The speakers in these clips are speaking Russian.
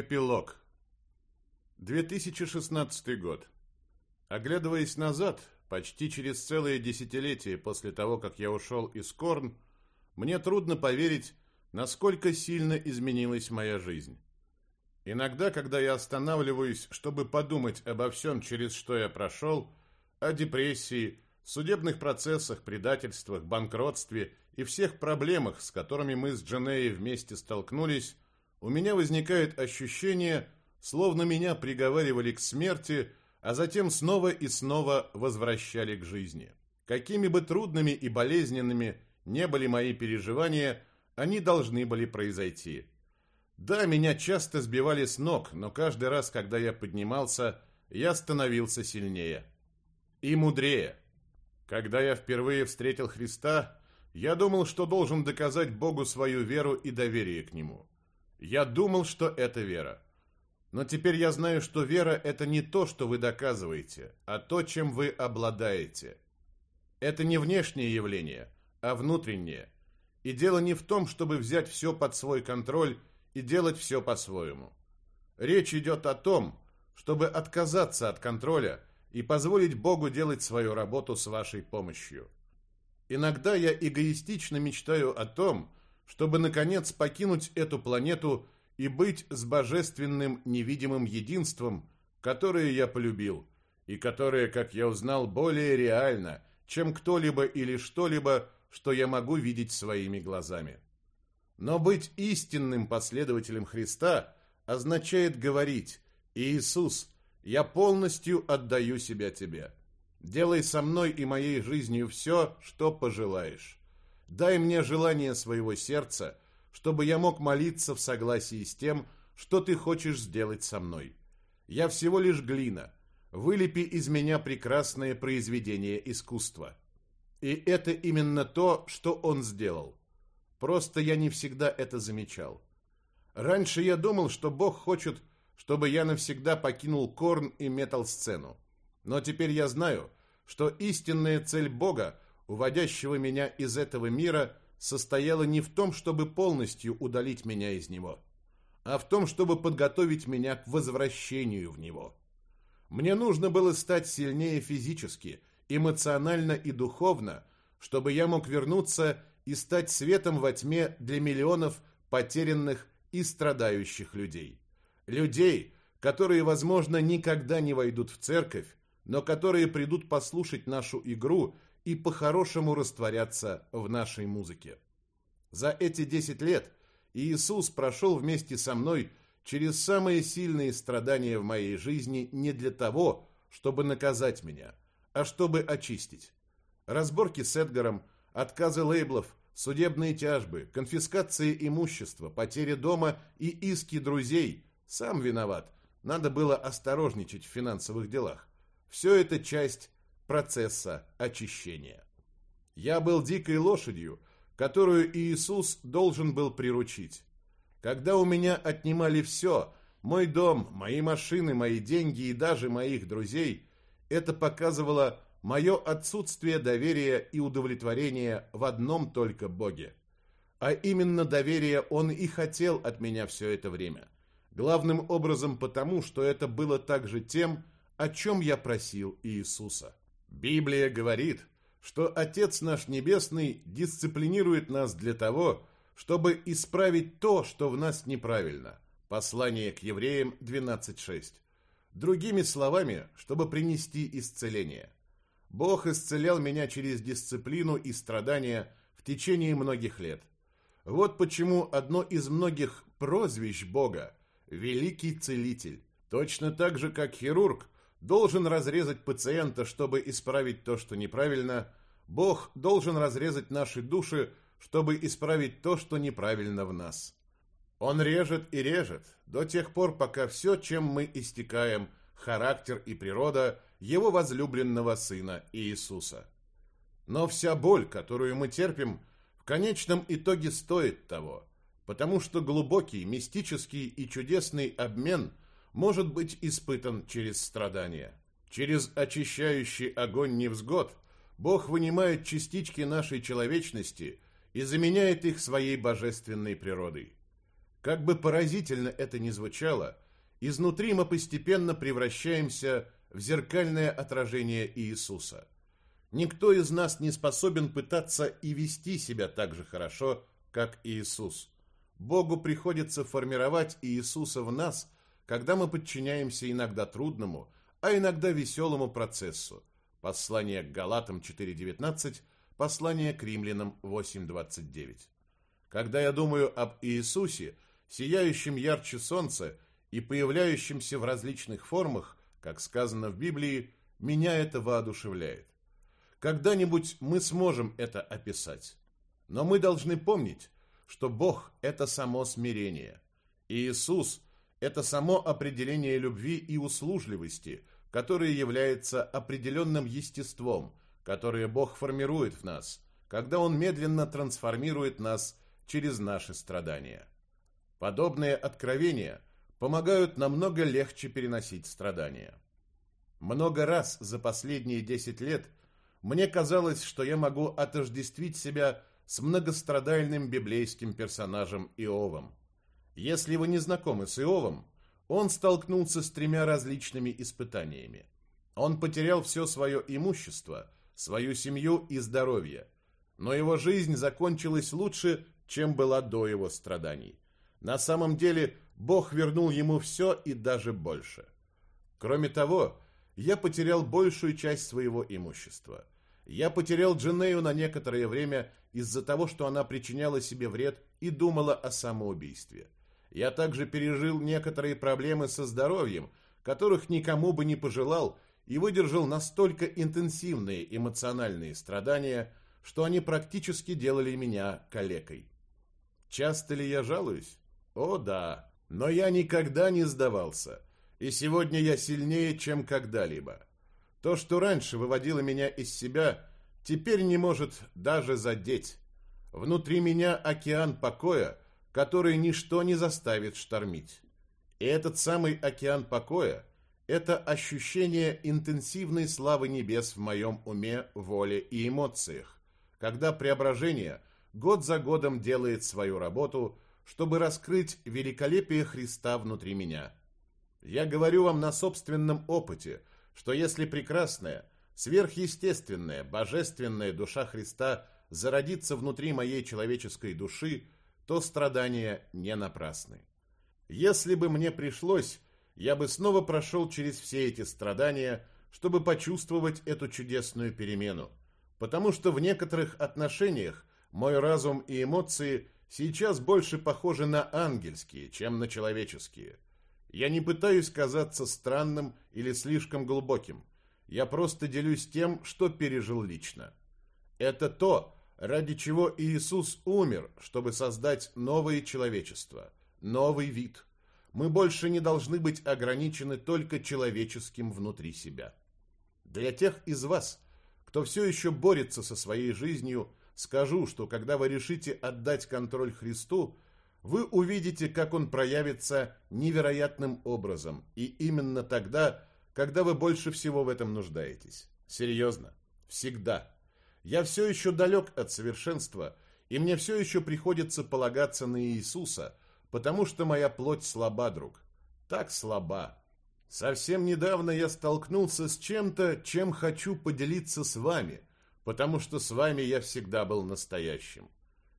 Эпилог. 2016 год. Оглядываясь назад, почти через целое десятилетие после того, как я ушел из Корн, мне трудно поверить, насколько сильно изменилась моя жизнь. Иногда, когда я останавливаюсь, чтобы подумать обо всем, через что я прошел, о депрессии, судебных процессах, предательствах, банкротстве и всех проблемах, с которыми мы с Дженеей вместе столкнулись, у меня возникает ощущение, словно меня приговаривали к смерти, а затем снова и снова возвращали к жизни. Какими бы трудными и болезненными не были мои переживания, они должны были произойти. Да, меня часто сбивали с ног, но каждый раз, когда я поднимался, я становился сильнее. И мудрее. Когда я впервые встретил Христа, я думал, что должен доказать Богу свою веру и доверие к Нему. Я думал, что это вера. Но теперь я знаю, что вера – это не то, что вы доказываете, а то, чем вы обладаете. Это не внешнее явление, а внутреннее. И дело не в том, чтобы взять все под свой контроль и делать все по-своему. Речь идет о том, чтобы отказаться от контроля и позволить Богу делать свою работу с вашей помощью. Иногда я эгоистично мечтаю о том, чтобы, наконец, покинуть эту планету и быть с божественным невидимым единством, которое я полюбил, и которое, как я узнал, более реально, чем кто-либо или что-либо, что я могу видеть своими глазами. Но быть истинным последователем Христа означает говорить «Иисус, я полностью отдаю себя Тебе. Делай со мной и моей жизнью все, что пожелаешь». Дай мне желание своего сердца, чтобы я мог молиться в согласии с тем, что ты хочешь сделать со мной. Я всего лишь глина. Вылепи из меня прекрасное произведение искусства. И это именно то, что он сделал. Просто я не всегда это замечал. Раньше я думал, что Бог хочет, чтобы я навсегда покинул корн и метал-сцену. Но теперь я знаю, что истинная цель Бога уводящего меня из этого мира, состояла не в том, чтобы полностью удалить меня из него, а в том, чтобы подготовить меня к возвращению в него. Мне нужно было стать сильнее физически, эмоционально и духовно, чтобы я мог вернуться и стать светом во тьме для миллионов потерянных и страдающих людей. Людей, которые, возможно, никогда не войдут в церковь, но которые придут послушать нашу игру и по-хорошему растворяться в нашей музыке. За эти 10 лет Иисус прошел вместе со мной через самые сильные страдания в моей жизни не для того, чтобы наказать меня, а чтобы очистить. Разборки с Эдгаром, отказы лейблов, судебные тяжбы, конфискация имущества, потеря дома и иски друзей. Сам виноват. Надо было осторожничать в финансовых делах. Все это часть процесса очищения. Я был дикой лошадью, которую Иисус должен был приручить. Когда у меня отнимали все, мой дом, мои машины, мои деньги и даже моих друзей, это показывало мое отсутствие доверия и удовлетворения в одном только Боге. А именно доверие Он и хотел от меня все это время. Главным образом потому, что это было также тем, о чем я просил Иисуса. Библия говорит, что Отец наш Небесный дисциплинирует нас для того, чтобы исправить то, что в нас неправильно. Послание к евреям 12.6. Другими словами, чтобы принести исцеление. Бог исцелял меня через дисциплину и страдания в течение многих лет. Вот почему одно из многих прозвищ Бога – Великий Целитель. Точно так же, как хирург должен разрезать пациента, чтобы исправить то, что неправильно, Бог должен разрезать наши души, чтобы исправить то, что неправильно в нас. Он режет и режет до тех пор, пока все, чем мы истекаем, характер и природа его возлюбленного Сына Иисуса. Но вся боль, которую мы терпим, в конечном итоге стоит того, потому что глубокий, мистический и чудесный обмен – может быть испытан через страдания. Через очищающий огонь невзгод Бог вынимает частички нашей человечности и заменяет их своей божественной природой. Как бы поразительно это ни звучало, изнутри мы постепенно превращаемся в зеркальное отражение Иисуса. Никто из нас не способен пытаться и вести себя так же хорошо, как Иисус. Богу приходится формировать Иисуса в нас, когда мы подчиняемся иногда трудному, а иногда веселому процессу. Послание к Галатам 4.19, послание к Римлянам 8.29. Когда я думаю об Иисусе, сияющем ярче солнца и появляющемся в различных формах, как сказано в Библии, меня это воодушевляет. Когда-нибудь мы сможем это описать. Но мы должны помнить, что Бог – это само смирение. Иисус – это само определение любви и услужливости, которое является определенным естеством, которое Бог формирует в нас, когда Он медленно трансформирует нас через наши страдания. Подобные откровения помогают намного легче переносить страдания. Много раз за последние 10 лет мне казалось, что я могу отождествить себя с многострадальным библейским персонажем Иовом. Если вы не знакомы с Иовом, он столкнулся с тремя различными испытаниями. Он потерял все свое имущество, свою семью и здоровье, но его жизнь закончилась лучше, чем была до его страданий. На самом деле, Бог вернул ему все и даже больше. Кроме того, я потерял большую часть своего имущества. Я потерял Дженею на некоторое время из-за того, что она причиняла себе вред и думала о самоубийстве. Я также пережил некоторые проблемы со здоровьем, которых никому бы не пожелал, и выдержал настолько интенсивные эмоциональные страдания, что они практически делали меня калекой. Часто ли я жалуюсь? О да, но я никогда не сдавался, и сегодня я сильнее, чем когда-либо. То, что раньше выводило меня из себя, теперь не может даже задеть. Внутри меня океан покоя, который ничто не заставит штормить. И этот самый океан покоя – это ощущение интенсивной славы небес в моем уме, воле и эмоциях, когда преображение год за годом делает свою работу, чтобы раскрыть великолепие Христа внутри меня. Я говорю вам на собственном опыте, что если прекрасная, сверхъестественная, божественная душа Христа зародится внутри моей человеческой души, то страдания не напрасны. Если бы мне пришлось, я бы снова прошел через все эти страдания, чтобы почувствовать эту чудесную перемену, потому что в некоторых отношениях мой разум и эмоции сейчас больше похожи на ангельские, чем на человеческие. Я не пытаюсь казаться странным или слишком глубоким. Я просто делюсь тем, что пережил лично. Это то, ради чего Иисус умер, чтобы создать новое человечество, новый вид. Мы больше не должны быть ограничены только человеческим внутри себя. Для тех из вас, кто все еще борется со своей жизнью, скажу, что когда вы решите отдать контроль Христу, вы увидите, как он проявится невероятным образом, и именно тогда, когда вы больше всего в этом нуждаетесь. Серьезно. Всегда. Я все еще далек от совершенства, и мне все еще приходится полагаться на Иисуса, потому что моя плоть слаба, друг. Так слаба. Совсем недавно я столкнулся с чем-то, чем хочу поделиться с вами, потому что с вами я всегда был настоящим.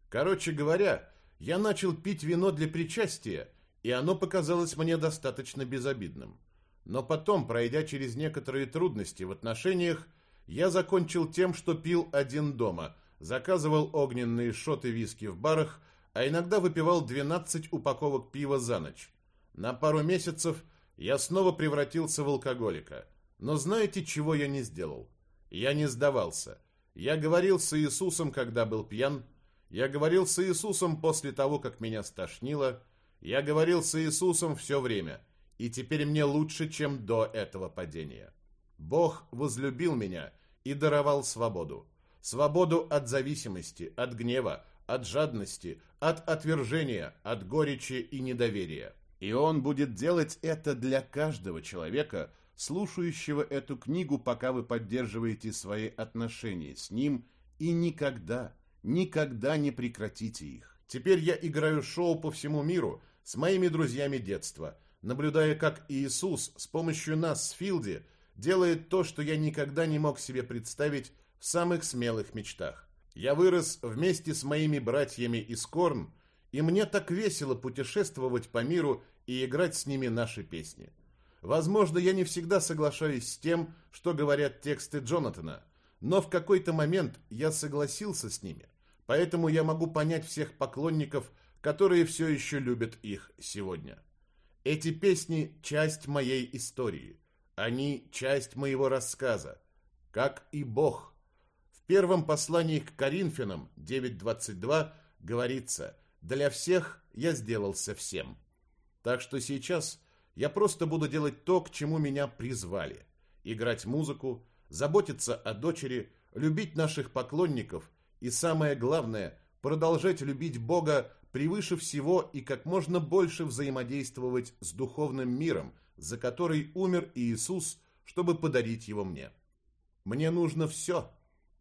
Короче говоря, я начал пить вино для причастия, и оно показалось мне достаточно безобидным. Но потом, пройдя через некоторые трудности в отношениях, я закончил тем, что пил один дома, заказывал огненные шоты виски в барах, а иногда выпивал 12 упаковок пива за ночь. На пару месяцев я снова превратился в алкоголика. Но знаете, чего я не сделал? Я не сдавался. Я говорил с Иисусом, когда был пьян, я говорил с Иисусом после того, как меня стошнило. Я говорил с Иисусом все время. И теперь мне лучше, чем до этого падения. Бог возлюбил меня и даровал свободу. Свободу от зависимости, от гнева, от жадности, от отвержения, от горечи и недоверия. И Он будет делать это для каждого человека, слушающего эту книгу, пока вы поддерживаете свои отношения с Ним, и никогда, Никогда не прекратите их. Теперь я играю шоу по всему миру, с моими друзьями детства, наблюдая, как Иисус с помощью нас с Филди делает то, что я никогда не мог себе представить в самых смелых мечтах. Я вырос вместе с моими братьями из Корн, и мне так весело путешествовать по миру и играть с ними наши песни. Возможно, я не всегда соглашаюсь с тем, что говорят тексты Джонатана, но в какой-то момент я согласился с ними, поэтому я могу понять всех поклонников, которые все еще любят их сегодня. Эти песни – часть моей истории. Они – часть моего рассказа. Как и Бог. В первом послании к Коринфянам 9.22 говорится «Для всех я сделался всем». Так что сейчас я просто буду делать то, к чему меня призвали. Играть музыку, заботиться о дочери, любить наших поклонников и, самое главное, продолжать любить Бога превыше всего и как можно больше взаимодействовать с духовным миром, за который умер Иисус, чтобы подарить его мне. Мне нужно все,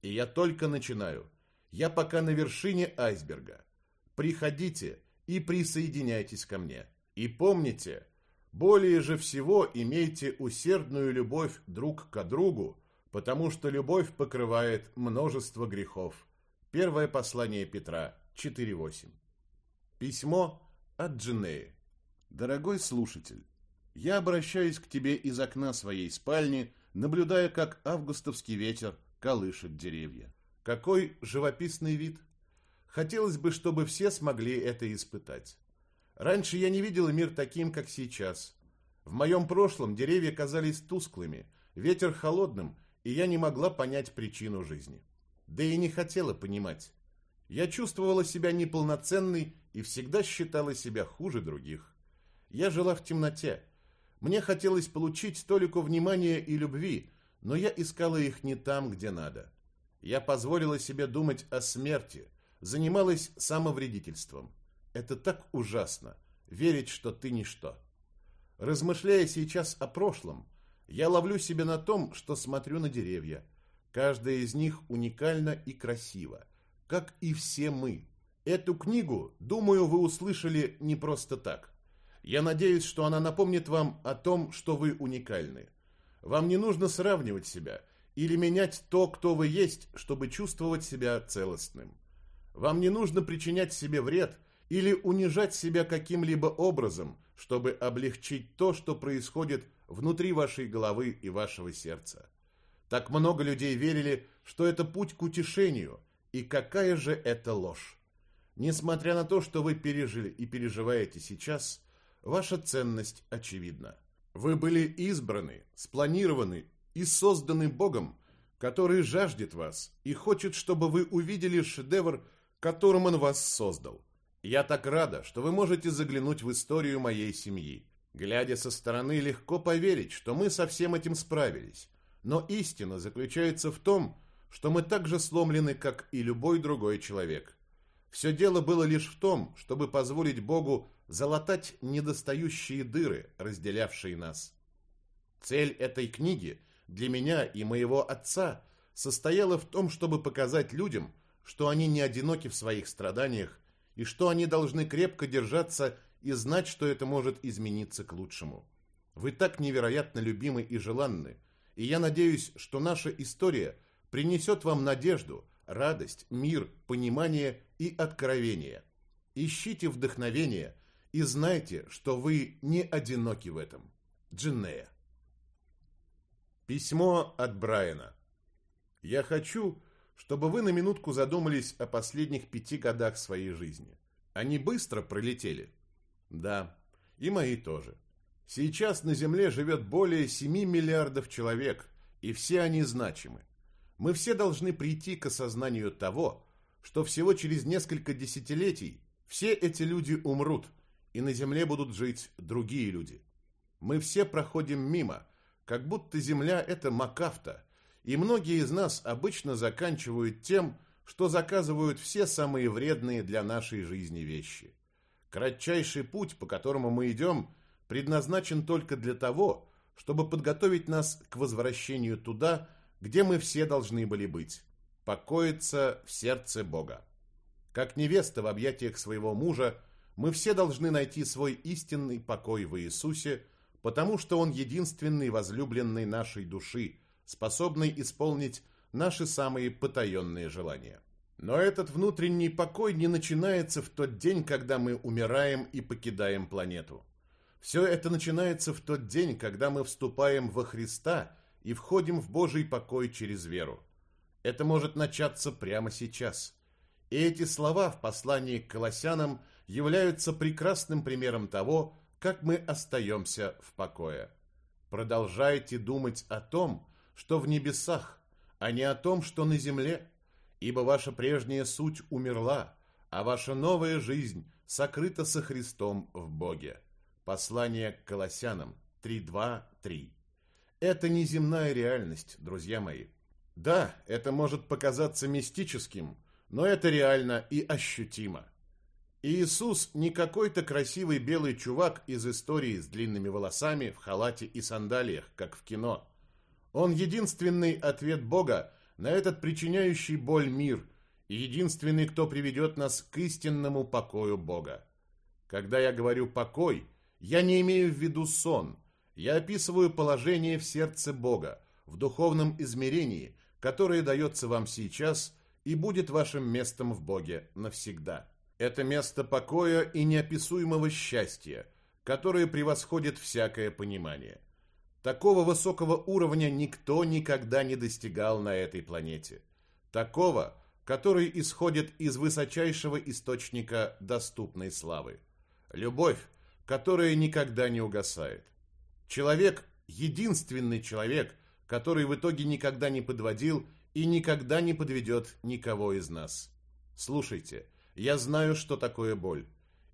и я только начинаю. Я пока на вершине айсберга. Приходите и присоединяйтесь ко мне. И помните, более же всего имейте усердную любовь друг к другу, потому что любовь покрывает множество грехов. Первое послание Петра 4.8. Письмо от Джинеи. Дорогой слушатель, я обращаюсь к тебе из окна своей спальни, наблюдая, как августовский ветер колышет деревья. Какой живописный вид! Хотелось бы, чтобы все смогли это испытать. Раньше я не видела мир таким, как сейчас. В моем прошлом деревья казались тусклыми, ветер холодным, и я не могла понять причину жизни. Да и не хотела понимать. Я чувствовала себя неполноценной и всегда считала себя хуже других. Я жила в темноте. Мне хотелось получить толику внимания и любви, но я искала их не там, где надо. Я позволила себе думать о смерти, занималась самовредительством. Это так ужасно – верить, что ты ничто. Размышляя сейчас о прошлом, я ловлю себя на том, что смотрю на деревья. Каждая из них уникальна и красива, как и все мы. Эту книгу, думаю, вы услышали не просто так. Я надеюсь, что она напомнит вам о том, что вы уникальны. Вам не нужно сравнивать себя или менять то, кто вы есть, чтобы чувствовать себя целостным. Вам не нужно причинять себе вред или унижать себя каким-либо образом, чтобы облегчить то, что происходит внутри вашей головы и вашего сердца. Так много людей верили, что это путь к утешению, и какая же это ложь. Несмотря на то, что вы пережили и переживаете сейчас, ваша ценность очевидна. Вы были избраны, спланированы и созданы Богом, который жаждет вас и хочет, чтобы вы увидели шедевр, которым Он вас создал. Я так рада, что вы можете заглянуть в историю моей семьи. Глядя со стороны, легко поверить, что мы со всем этим справились. Но истина заключается в том, что мы так же сломлены, как и любой другой человек. Все дело было лишь в том, чтобы позволить Богу залатать недостающие дыры, разделявшие нас. Цель этой книги для меня и моего отца состояла в том, чтобы показать людям, что они не одиноки в своих страданиях и что они должны крепко держаться и знать, что это может измениться к лучшему. Вы так невероятно любимы и желанны, и я надеюсь, что наша история принесет вам надежду, радость, мир, понимание и откровение. Ищите вдохновение и знайте, что вы не одиноки в этом. Джиннея. Письмо от Брайана. Я хочу, чтобы вы на минутку задумались о последних пяти годах своей жизни. Они быстро пролетели? Да, и мои тоже. Сейчас на Земле живет более 7 миллиардов человек, и все они значимы. Мы все должны прийти к осознанию того, что всего через несколько десятилетий все эти люди умрут, и на Земле будут жить другие люди. Мы все проходим мимо, как будто Земля – это Макафта, и многие из нас обычно заканчивают тем, что заказывают все самые вредные для нашей жизни вещи. Кратчайший путь, по которому мы идем, предназначен только для того, чтобы подготовить нас к возвращению туда, где мы все должны были быть, покоиться в сердце Бога. Как невеста в объятиях своего мужа, мы все должны найти свой истинный покой в Иисусе, потому что Он единственный возлюбленный нашей души, способный исполнить наши самые потаенные желания. Но этот внутренний покой не начинается в тот день, когда мы умираем и покидаем планету. Все это начинается в тот день, когда мы вступаем во Христа и входим в Божий покой через веру. Это может начаться прямо сейчас. И эти слова в послании к Колоссянам являются прекрасным примером того, как мы остаемся в покое. Продолжайте думать о том, что в небесах, а не о том, что на земле, ибо ваша прежняя суть умерла, а ваша новая жизнь сокрыта со Христом в Боге. Послание к Колоссянам 3.2.3. Это не земная реальность, друзья мои. Да, это может показаться мистическим, но это реально и ощутимо. Иисус не какой-то красивый белый чувак из истории с длинными волосами, в халате и сандалиях, как в кино. Он единственный ответ Бога на этот причиняющий боль мир и единственный, кто приведет нас к истинному покою Бога. Когда я говорю «покой», я не имею в виду сон. Я описываю положение в сердце Бога, в духовном измерении, которое дается вам сейчас и будет вашим местом в Боге навсегда. Это место покоя и неописуемого счастья, которое превосходит всякое понимание. Такого высокого уровня никто никогда не достигал на этой планете. Такого, который исходит из высочайшего источника доступной славы. Любовь, которая никогда не угасает. Человек – единственный человек, который в итоге никогда не подводил и никогда не подведет никого из нас. Слушайте – я знаю, что такое боль.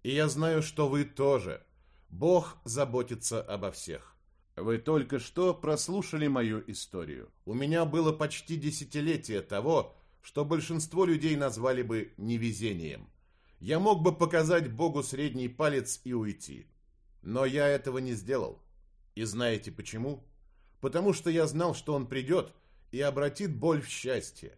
И я знаю, что вы тоже. Бог заботится обо всех. Вы только что прослушали мою историю. У меня было почти десятилетие того, что большинство людей назвали бы невезением. Я мог бы показать Богу средний палец и уйти. Но я этого не сделал. И знаете почему? Потому что я знал, что Он придет и обратит боль в счастье.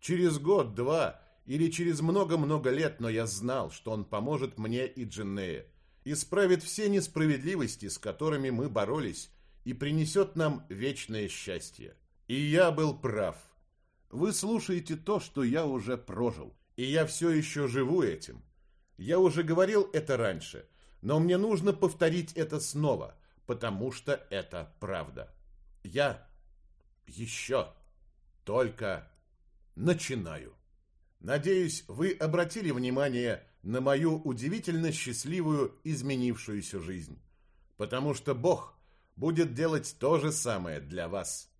Через год-два или через много-много лет, но я знал, что он поможет мне и Джиннее, исправит все несправедливости, с которыми мы боролись, и принесет нам вечное счастье. И я был прав. Вы слушаете то, что я уже прожил, и я все еще живу этим. Я уже говорил это раньше, но мне нужно повторить это снова, потому что это правда. Я еще только начинаю. Надеюсь, вы обратили внимание на мою удивительно счастливую изменившуюся жизнь. Потому что Бог будет делать то же самое для вас.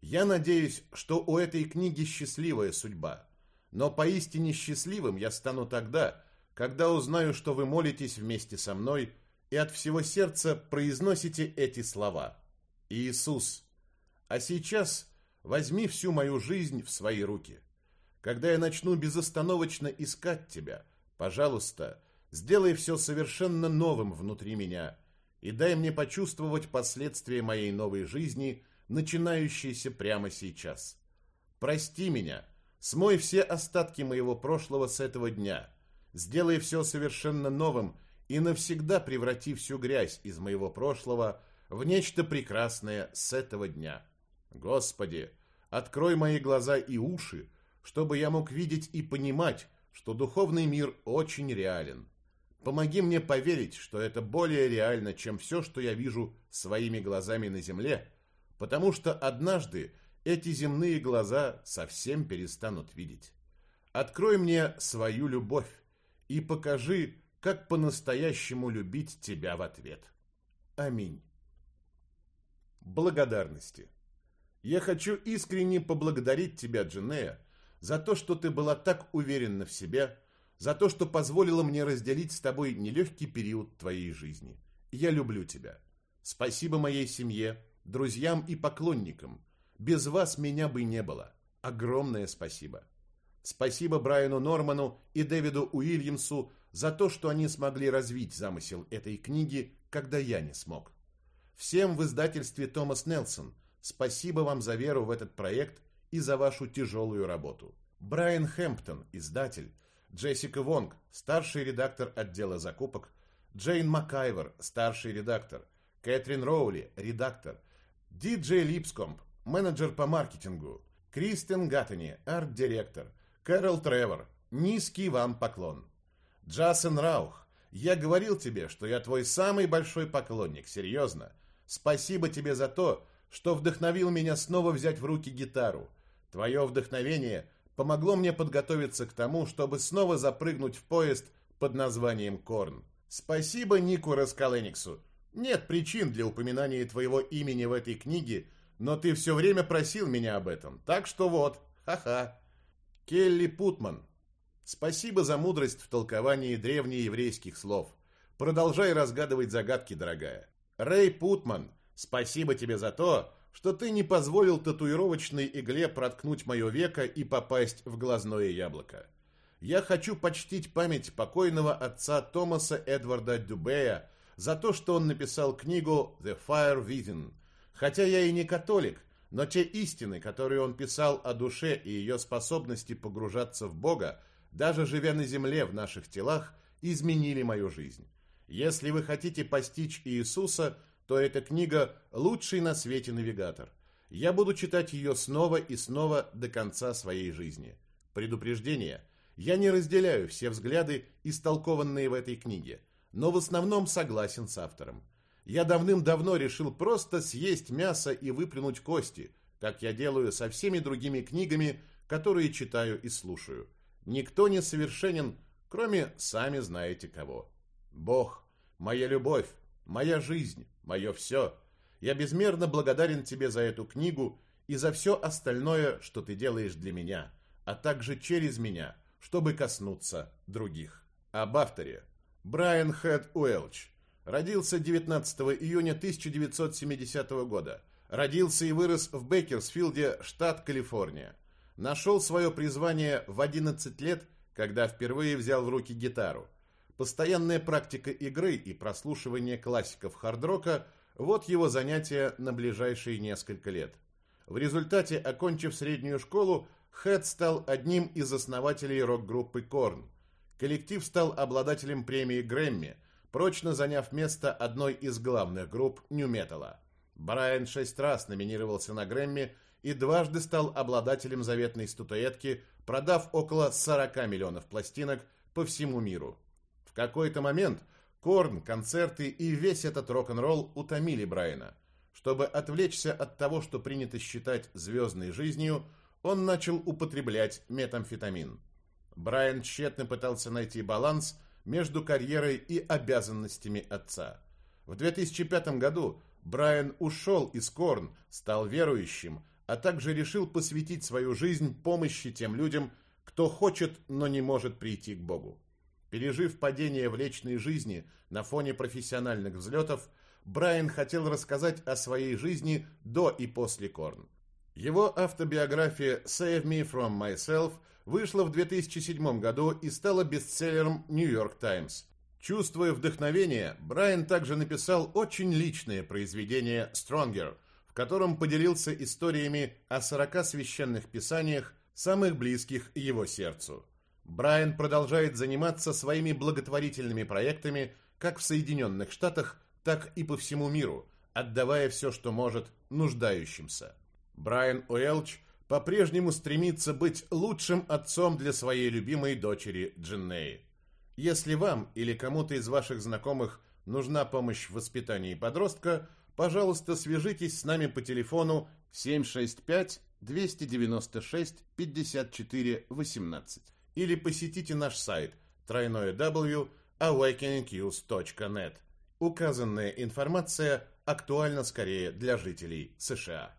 Я надеюсь, что у этой книги счастливая судьба. Но поистине счастливым я стану тогда, когда узнаю, что вы молитесь вместе со мной и от всего сердца произносите эти слова. Иисус, а сейчас возьми всю мою жизнь в свои руки. Когда я начну безостановочно искать тебя, пожалуйста, сделай все совершенно новым внутри меня и дай мне почувствовать последствия моей новой жизни, начинающейся прямо сейчас. Прости меня, смой все остатки моего прошлого с этого дня, сделай все совершенно новым и навсегда преврати всю грязь из моего прошлого в нечто прекрасное с этого дня. Господи, открой мои глаза и уши, чтобы я мог видеть и понимать, что духовный мир очень реален. Помоги мне поверить, что это более реально, чем все, что я вижу своими глазами на земле, потому что однажды эти земные глаза совсем перестанут видеть. Открой мне свою любовь и покажи, как по-настоящему любить тебя в ответ. Аминь. Благодарности. Я хочу искренне поблагодарить тебя, Дженея, за то, что ты была так уверена в себе, за то, что позволила мне разделить с тобой нелегкий период твоей жизни. Я люблю тебя. Спасибо моей семье, друзьям и поклонникам. Без вас меня бы не было. Огромное спасибо. Спасибо Брайану Норману и Дэвиду Уильямсу за то, что они смогли развить замысел этой книги, когда я не смог. Всем в издательстве Томас Нелсон спасибо вам за веру в этот проект и за вашу тяжелую работу. Брайан Хэмптон, издатель, Джессика Вонг, старший редактор отдела закупок, Джейн Макайвер, старший редактор, Кэтрин Роули, редактор, Диджей Липскомп, менеджер по маркетингу, Кристен Гаттени, арт-директор, Кэрол Тревор, низкий вам поклон. Джасен Раух, я говорил тебе, что я твой самый большой поклонник, серьезно. Спасибо тебе за то, что вдохновил меня снова взять в руки гитару. Твое вдохновение помогло мне подготовиться к тому, чтобы снова запрыгнуть в поезд под названием «Корн». Спасибо Нику Раскалениксу. Нет причин для упоминания твоего имени в этой книге, но ты все время просил меня об этом. Так что вот, ха-ха. Келли Путман. Спасибо за мудрость в толковании древнееврейских слов. Продолжай разгадывать загадки, дорогая. Рэй Путман, спасибо тебе за то, что ты не позволил татуировочной игле проткнуть мое веко и попасть в глазное яблоко. Я хочу почтить память покойного отца Томаса Эдварда Дюбея за то, что он написал книгу «The Fire Within». Хотя я и не католик, но те истины, которые он писал о душе и ее способности погружаться в Бога, даже живя на земле в наших телах, изменили мою жизнь. Если вы хотите постичь Иисуса, то эта книга – лучший на свете навигатор. Я буду читать ее снова и снова до конца своей жизни. Предупреждение. Я не разделяю все взгляды, истолкованные в этой книге, но в основном согласен с автором. Я давным-давно решил просто съесть мясо и выплюнуть кости, как я делаю со всеми другими книгами, которые читаю и слушаю. Никто не совершенен, кроме сами знаете кого. Бог, моя любовь, моя жизнь, мое все. Я безмерно благодарен тебе за эту книгу и за все остальное, что ты делаешь для меня, а также через меня, чтобы коснуться других. Об авторе. Брайан Хэт Уэлч. Родился 19 июня 1970 года. Родился и вырос в Бейкерсфилде, штат Калифорния. Нашел свое призвание в 11 лет, когда впервые взял в руки гитару. Постоянная практика игры и прослушивание классиков хард-рока – вот его занятия на ближайшие несколько лет. В результате, окончив среднюю школу, Хэт стал одним из основателей рок-группы Корн. Коллектив стал обладателем премии Грэмми, прочно заняв место одной из главных групп нью-металла. Брайан шесть раз номинировался на Грэмми и дважды стал обладателем заветной статуэтки, продав около 40 миллионов пластинок по всему миру. Какой-то момент Корн, концерты и весь этот рок-н-ролл утомили Брайана. Чтобы отвлечься от того, что принято считать звездной жизнью, он начал употреблять метамфетамин. Брайан тщетно пытался найти баланс между карьерой и обязанностями отца. В 2005 году Брайан ушел из Корн, стал верующим, а также решил посвятить свою жизнь помощи тем людям, кто хочет, но не может прийти к Богу. Пережив падение в личной жизни на фоне профессиональных взлетов, Брайан хотел рассказать о своей жизни до и после Корн. Его автобиография «Save Me From Myself» вышла в 2007 году и стала бестселлером New York Times. Чувствуя вдохновение, Брайан также написал очень личное произведение «Stronger», в котором поделился историями о 40 священных писаниях, самых близких его сердцу. Брайан продолжает заниматься своими благотворительными проектами как в Соединенных Штатах, так и по всему миру, отдавая все, что может, нуждающимся. Брайан Уэлч по-прежнему стремится быть лучшим отцом для своей любимой дочери Дженнеи. Если вам или кому-то из ваших знакомых нужна помощь в воспитании подростка, пожалуйста, свяжитесь с нами по телефону 765 296 54 18 или посетите наш сайт www.awakeningnews.net. Указанная информация актуальна скорее для жителей США.